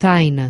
Taina.